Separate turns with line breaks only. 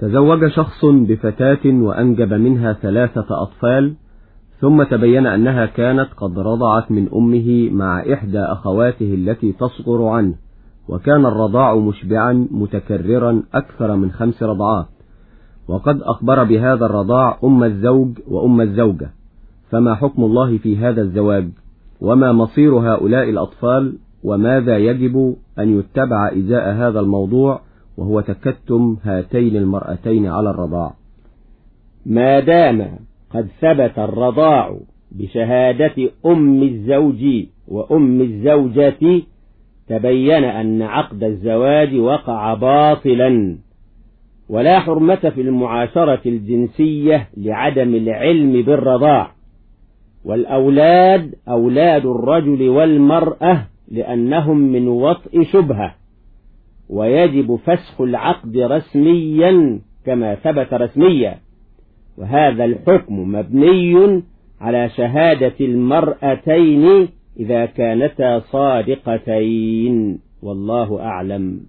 تزوج شخص بفتاة وأنجب منها ثلاثة أطفال ثم تبين أنها كانت قد رضعت من أمه مع إحدى أخواته التي تصغر عنه وكان الرضاع مشبعا متكررا أكثر من خمس رضعات. وقد أخبر بهذا الرضاع أم الزوج وأم الزوجة. فما حكم الله في هذا الزواج؟ وما مصير هؤلاء الأطفال؟ وماذا يجب أن يتبع إزاء هذا الموضوع؟ وهو تكتم هاتين المرأتين على الرضاع.
ما دام قد ثبت الرضاع بشهادة أم الزوج وأم الزوجة تبين أن عقد الزواج وقع باطلا. ولا حرمة في المعاشرة الجنسية لعدم العلم بالرضاع. والأولاد أولاد الرجل والمرأة لأنهم من وطء شبهة. ويجب فسخ العقد رسميا كما ثبت رسميا. وهذا الحكم مبني على شهادة المرأتين إذا كانتا صادقتين. والله أعلم.